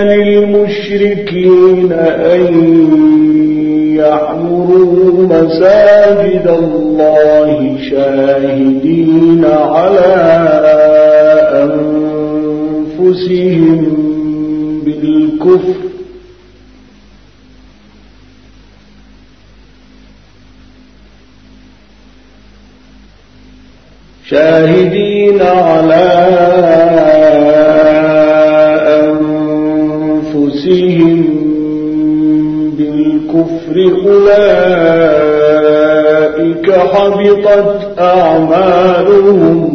للمشركين أن يعمروا مساجد الله شاهدين على أنفسهم بالكفر. شاهدين على أولئك حبطت أعمالهم.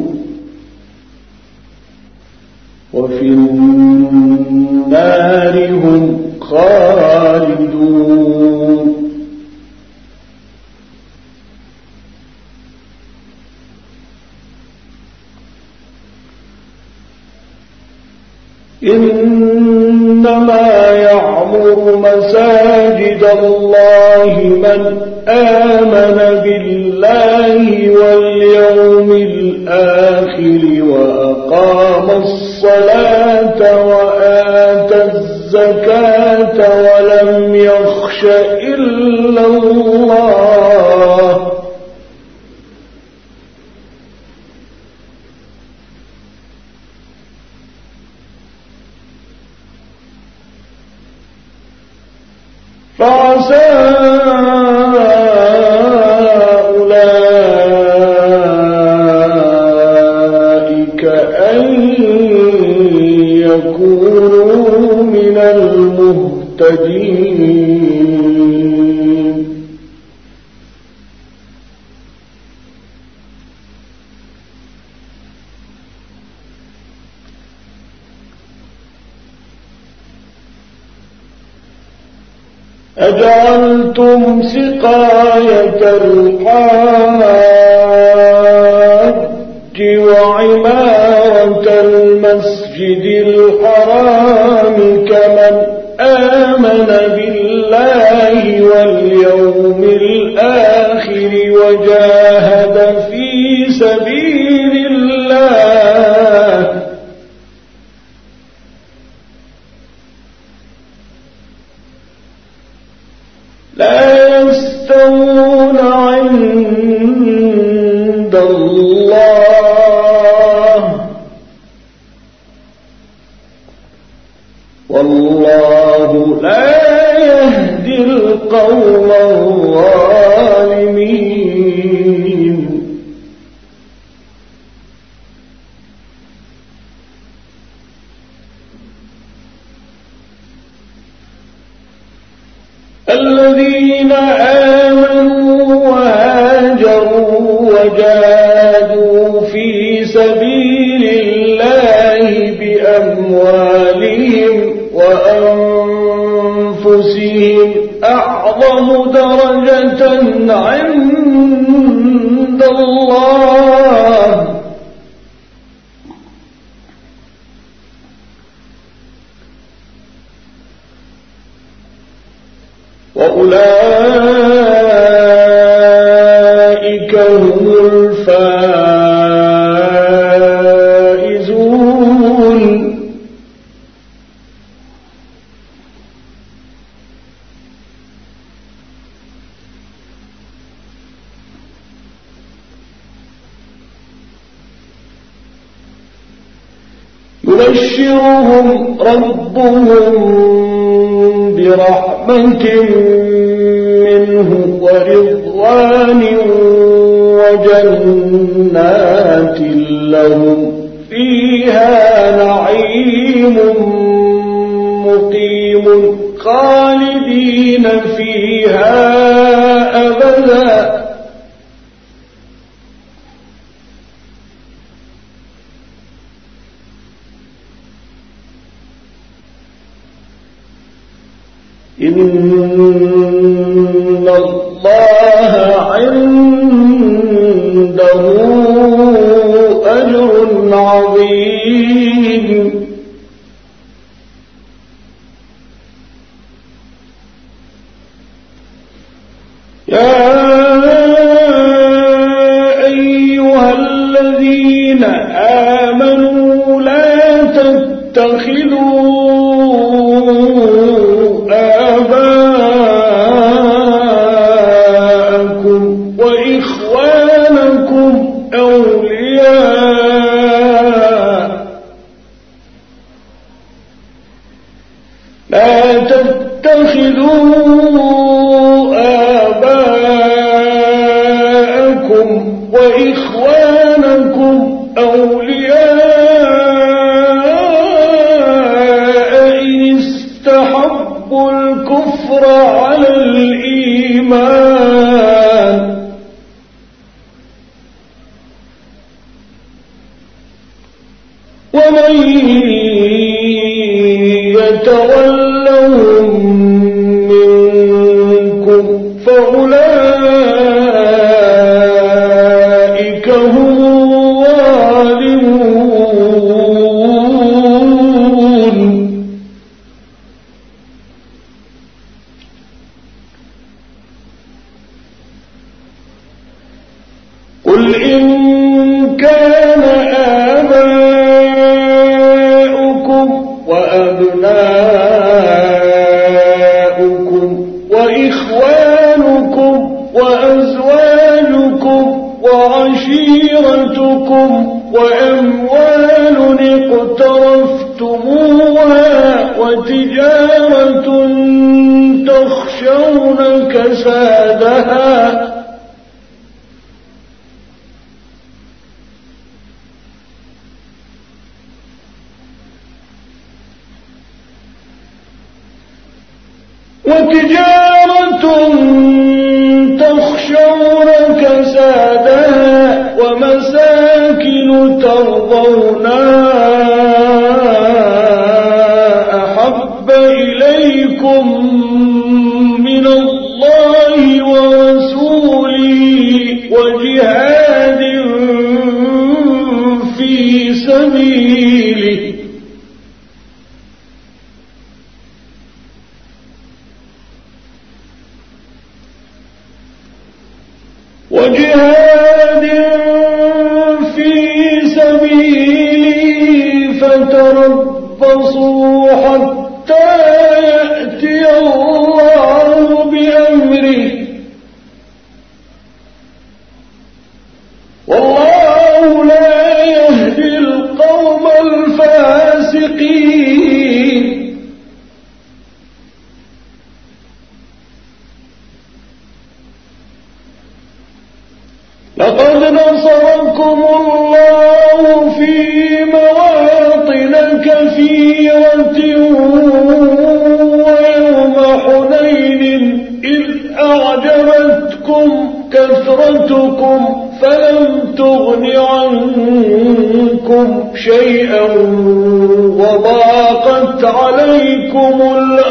الله من آمن بالله واليوم الآخر وأقام الصلاة وأقام تَرْجِعُونَ الله quem تتخذوا يذكركم الله في مواطن كثيرة ويوم حنين إذ أعجبتكم كثرتكم فلم تغن عنكم شيئا وضاقت عليكم الأرض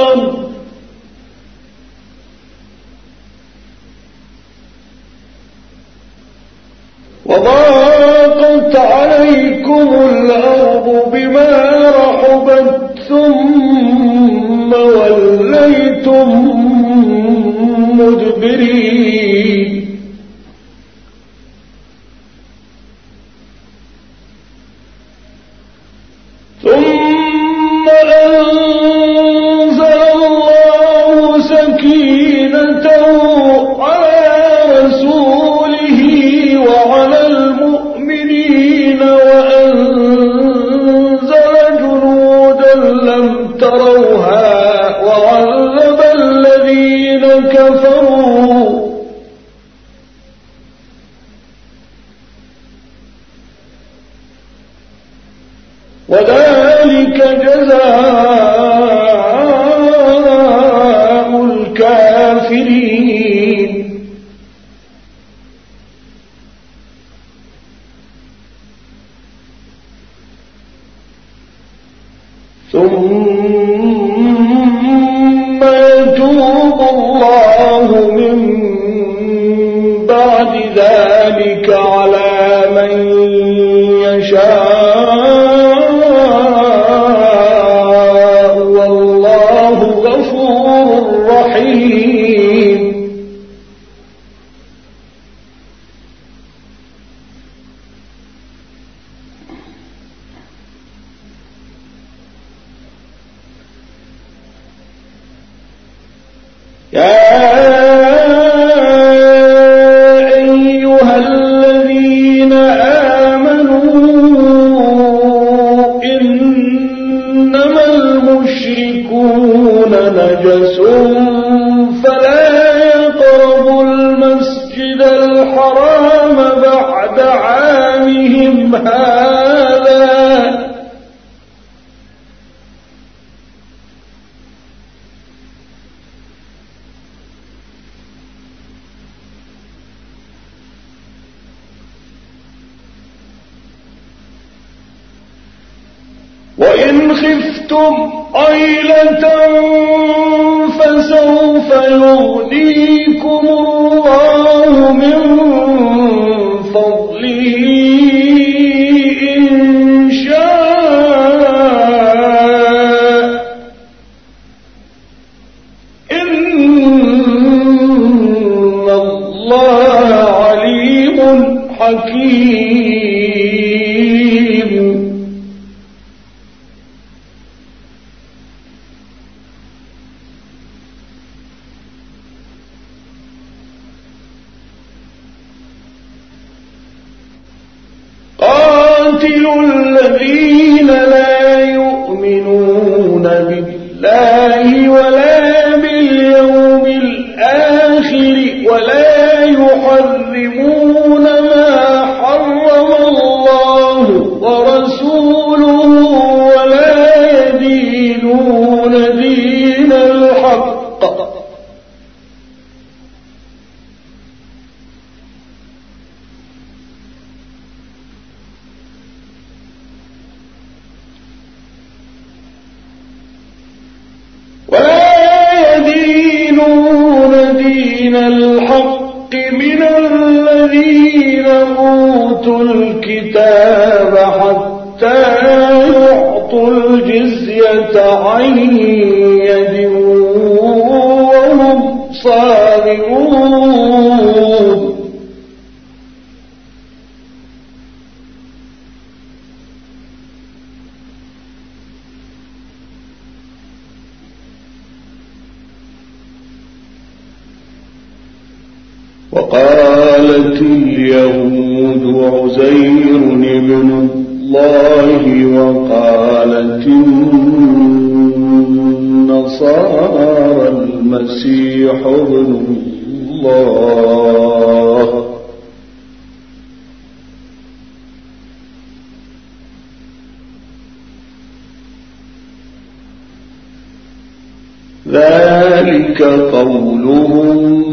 ذلك قولهم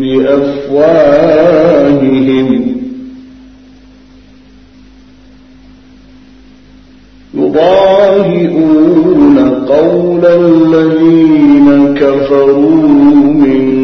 بأفواههم. يضاهئون قول الذين كفروا من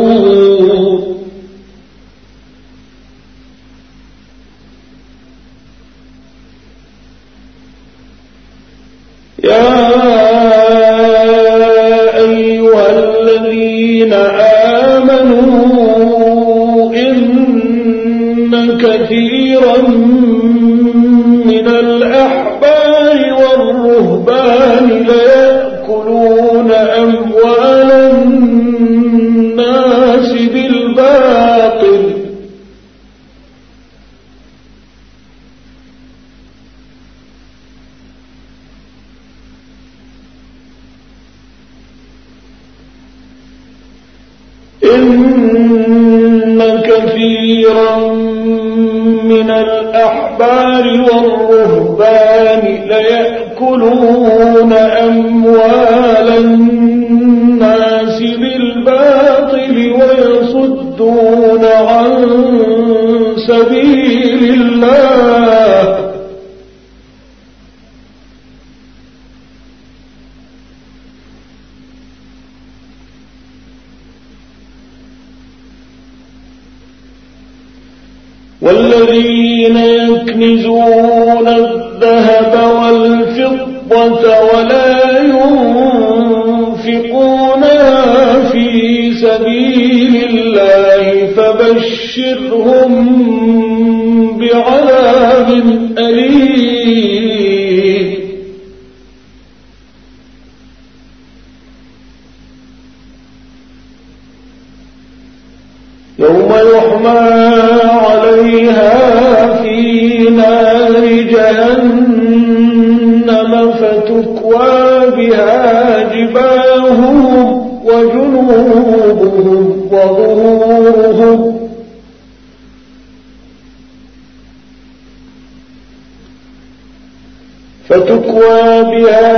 فيها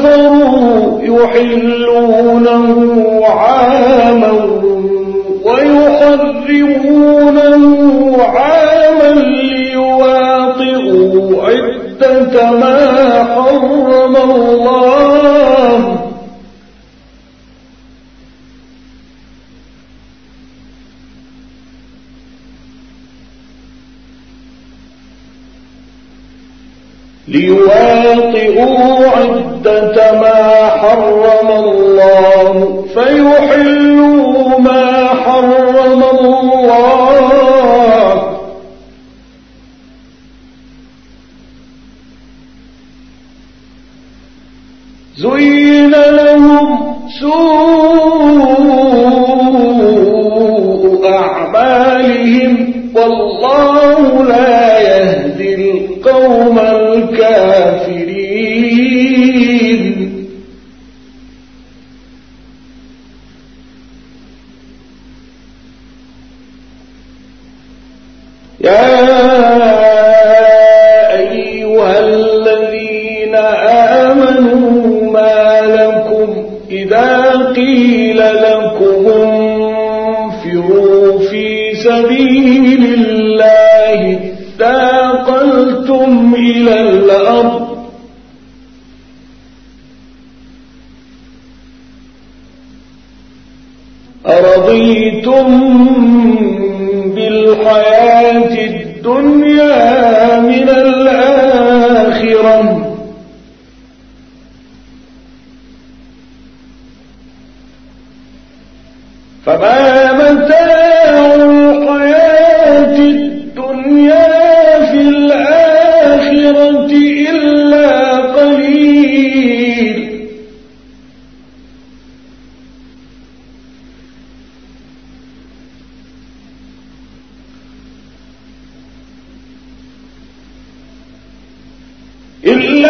كفروا يحلونه عاما ويحرمونه عاما ليواطئوا عدة ما حرم الله. ليواطئوا عدة عدة ما حرم الله فيحلوا ما حرم الله إلا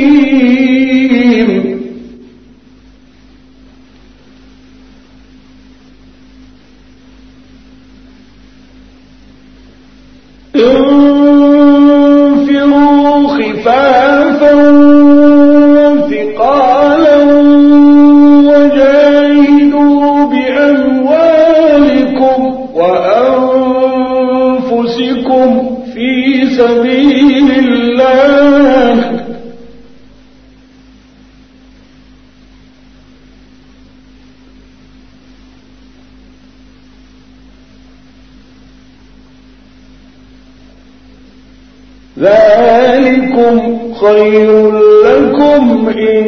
خير لكم إن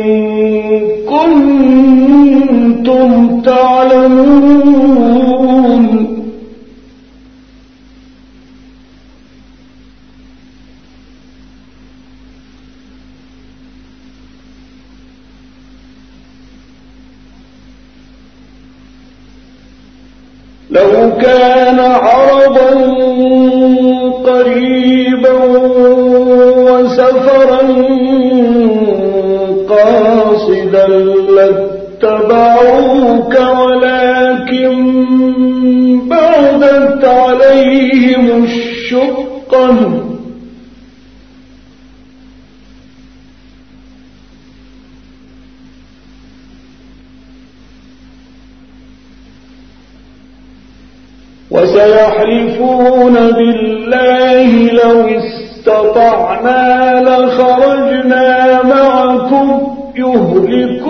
كنتم تعلمون. بالله لو استطعنا لخرجنا معكم. يهلكون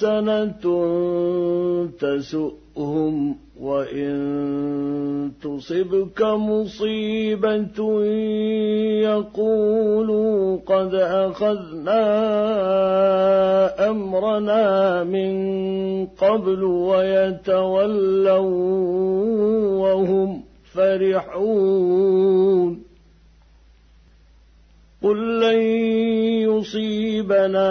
حسنة تسؤهم وإن تصبك مصيبة يقولوا قد أخذنا أمرنا من قبل ويتولوا وهم فرحون. قل لن يصيبنا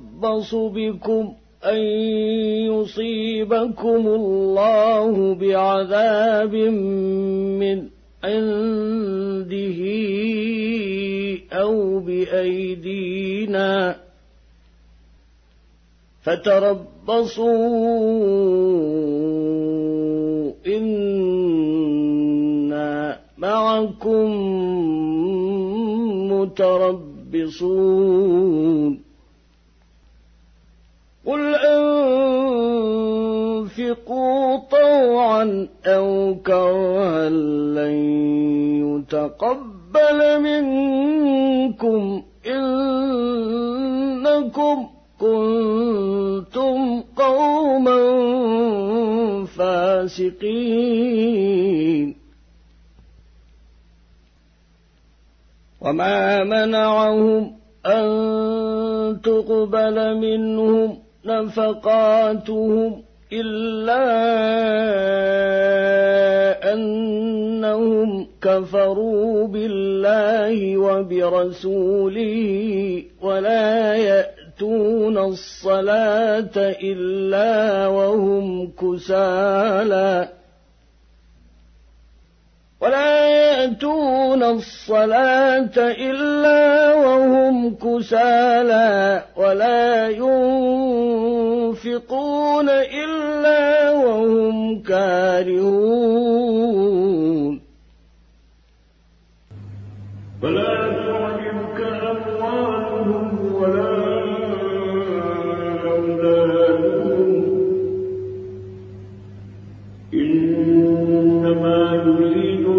بكم أن يصيبكم الله بعذاب من عنده أو بأيدينا فتربصوا إنا معكم متربصون قل أنفقوا طوعا أو كرها لن يتقبل منكم إنكم كنتم قوما فاسقين وما منعهم أن تقبل منهم نفقاتهم إلا أنهم كفروا بالله وبرسوله ولا يأتون الصلاة إلا وهم كسالى ولا يأتون الصلاة إلا وهم كسالى ولا ينفقون إلا وهم كارهون. فلا تعجبك أموالهم ولا أولادهم. إنما يريد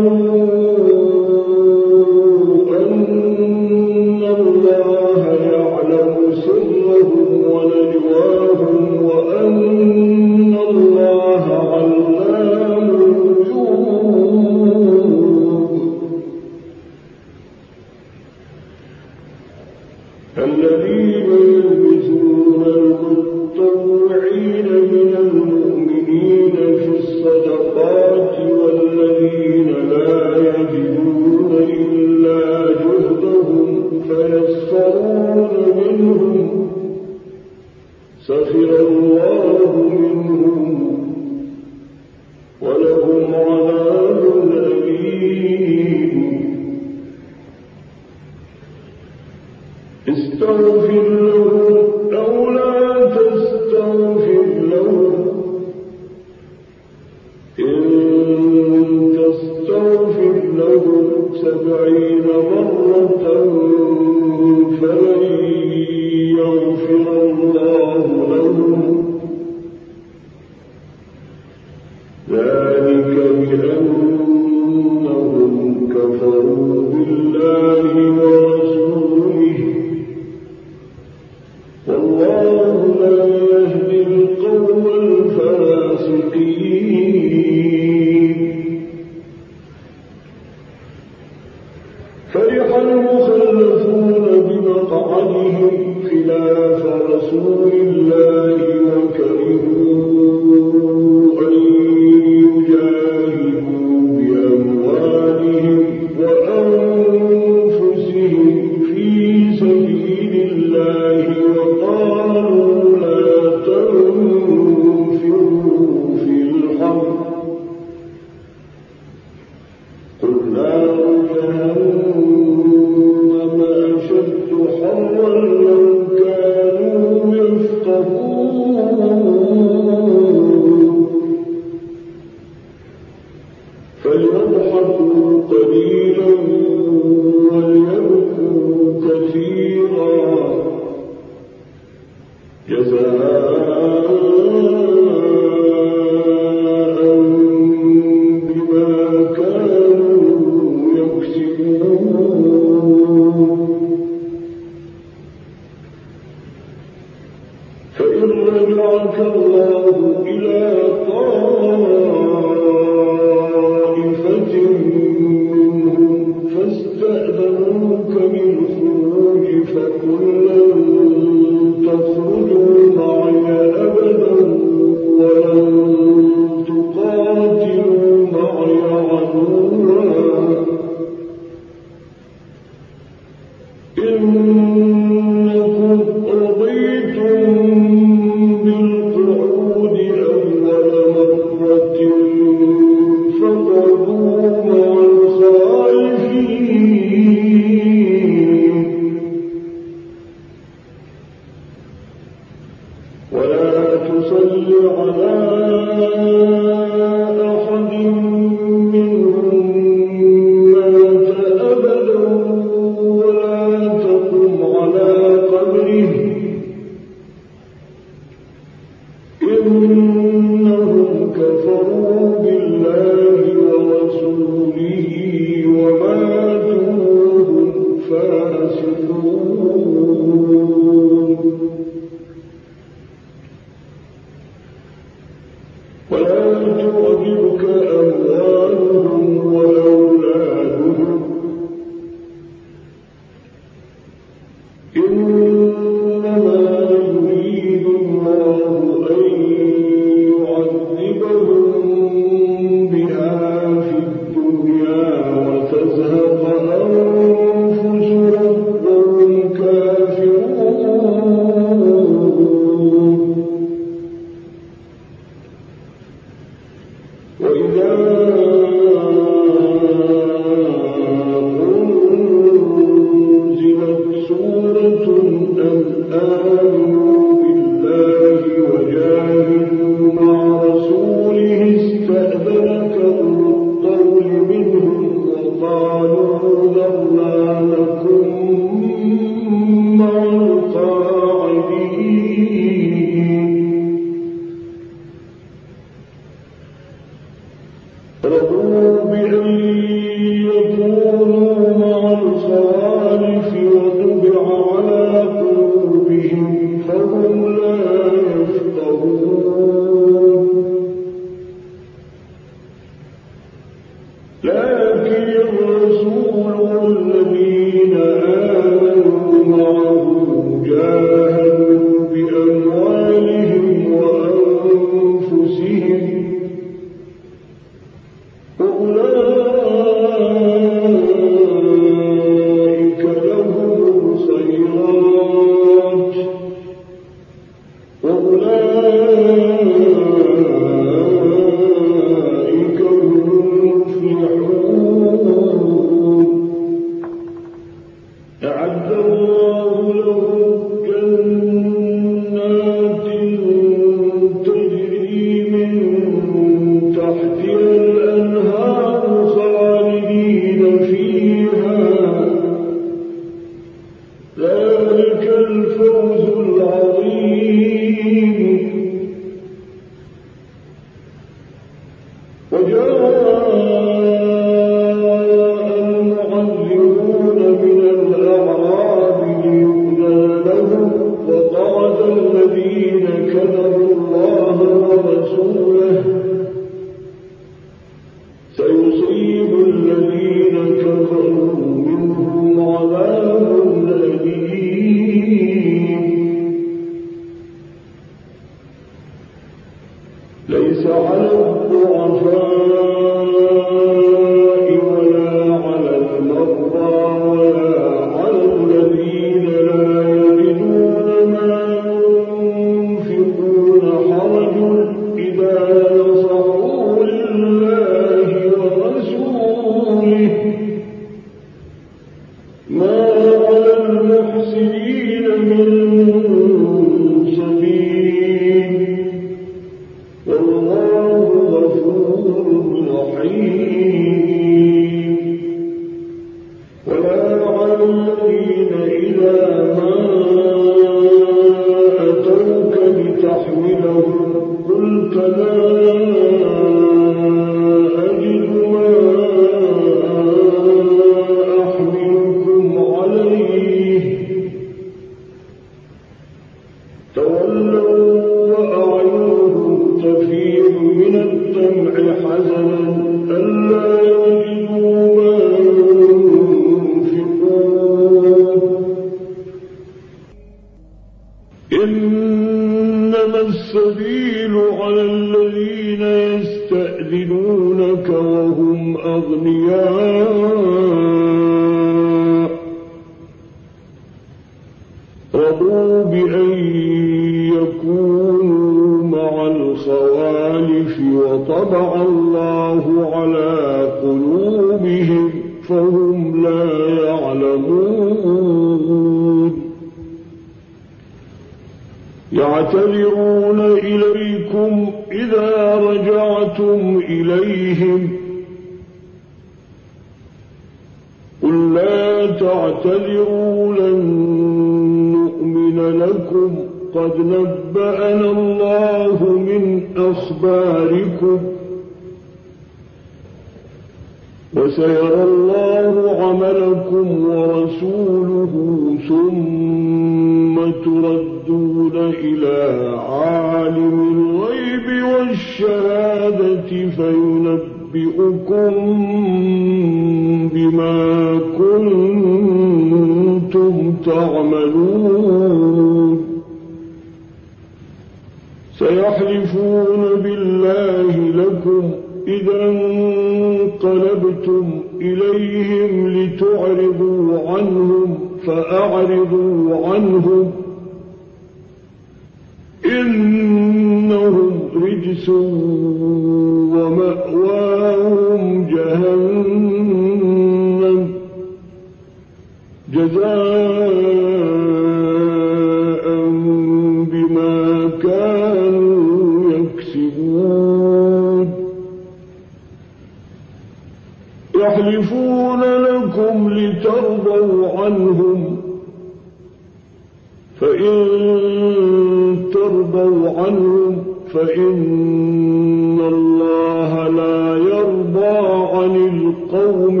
القوم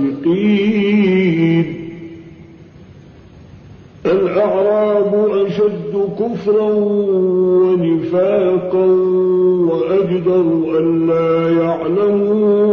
الفاسقين. الأعراب أشد كفرا ونفاقا وأجدر أن لا يعلمون.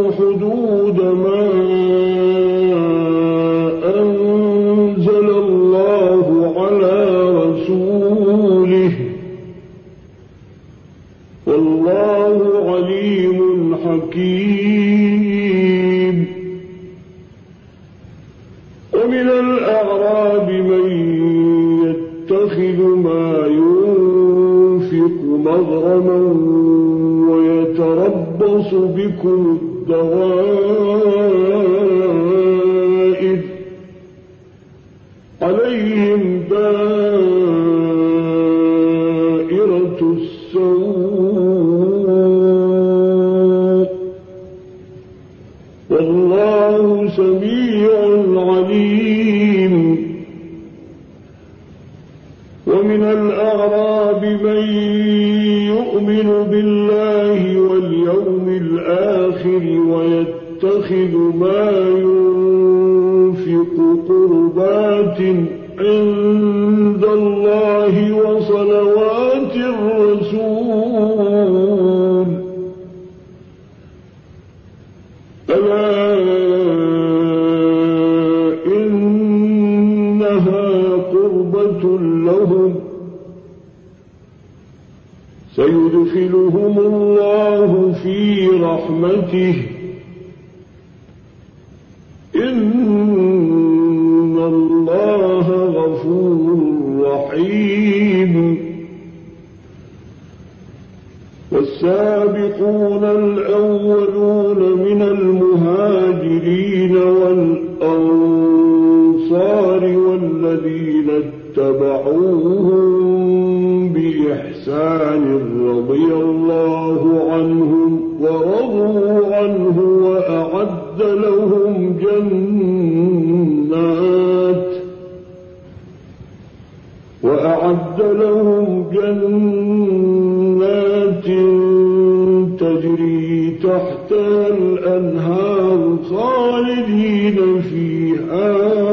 فيها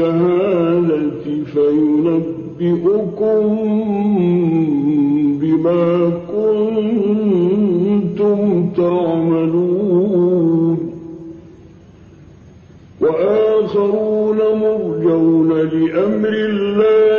والشهادة فينبئكم بما كنتم تعملون. وآخرون مرجون لأمر الله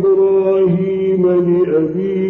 إبراهيم لأبيه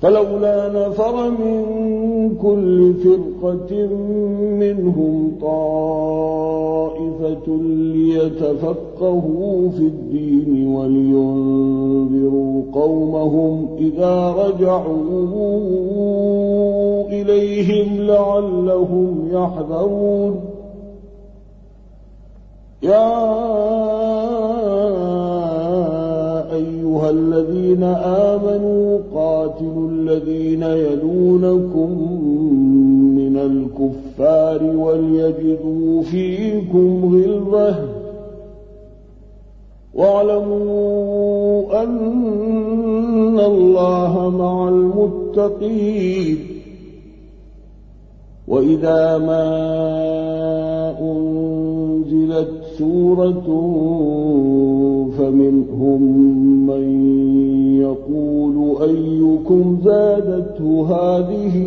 فلولا نفر من كل فرقة منهم طائفة ليتفقهوا في الدين ولينذروا قومهم إذا رجعوا إليهم لعلهم يحذرون. يا أيها الذين آمنوا الكفار وليجدوا فيكم غلظة. واعلموا أن الله مع المتقين. وإذا ما أنزلت سورة فمنهم من يقول أيكم زادته هذه